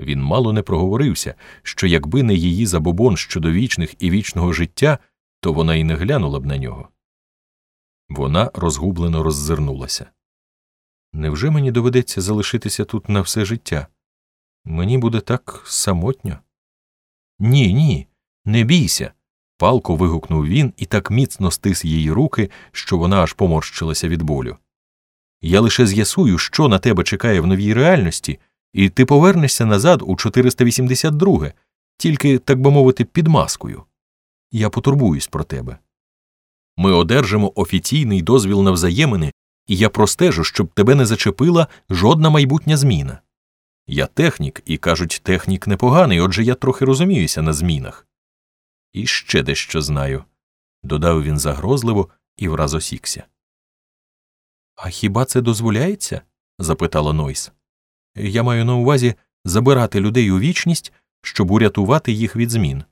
Він мало не проговорився, що якби не її забобон щодо вічних і вічного життя, то вона й не глянула б на нього. Вона розгублено роззирнулася. Невже мені доведеться залишитися тут на все життя? Мені буде так самотньо. Ні, ні, не бійся. палко вигукнув він і так міцно стис її руки, що вона аж поморщилася від болю. Я лише з'ясую, що на тебе чекає в новій реальності, і ти повернешся назад у 482, тільки, так би мовити, під маскою. Я потурбуюсь про тебе. Ми одержимо офіційний дозвіл на взаємини, і я простежу, щоб тебе не зачепила жодна майбутня зміна. Я технік, і кажуть, технік непоганий, отже я трохи розуміюся на змінах. І ще дещо знаю, додав він загрозливо і враз осікся. А хіба це дозволяється? запитала Нойс. Я маю на увазі забирати людей у вічність, щоб урятувати їх від змін.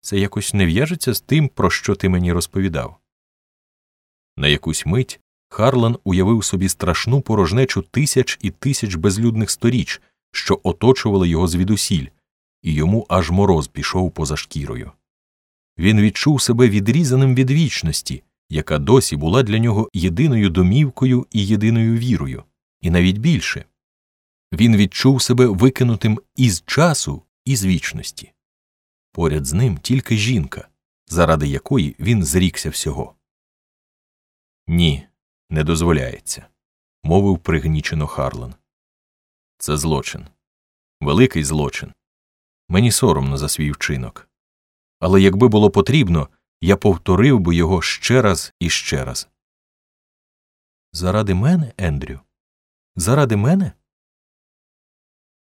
Це якось не в'яжеться з тим, про що ти мені розповідав. На якусь мить Харлан уявив собі страшну порожнечу тисяч і тисяч безлюдних сторіч, що оточували його звідусіль, і йому аж мороз пішов поза шкірою. Він відчув себе відрізаним від вічності, яка досі була для нього єдиною домівкою і єдиною вірою, і навіть більше він відчув себе викинутим із часу і з вічності. Поряд з ним тільки жінка, заради якої він зрікся всього. Ні, не дозволяється, мовив пригнічено Харлан. Це злочин, великий злочин. Мені соромно за свій вчинок. Але якби було потрібно, я повторив би його ще раз і ще раз. Заради мене, Ендрю? Заради мене?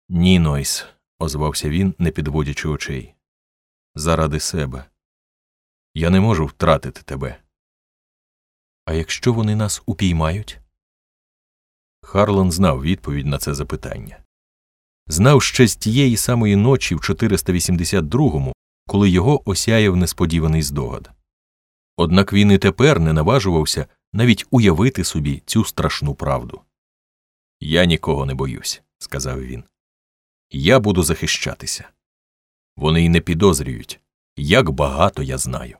Ні, Нойс, озвався він, не підводячи очей. Заради себе. Я не можу втратити тебе. А якщо вони нас упіймають? Харлан знав відповідь на це запитання. Знав ще з тієї самої ночі в 482-му, коли його осяяв несподіваний здогад. Однак він і тепер не наважувався навіть уявити собі цю страшну правду. Я нікого не боюсь, сказав він. Я буду захищатися. Вони й не підозрюють, як багато я знаю.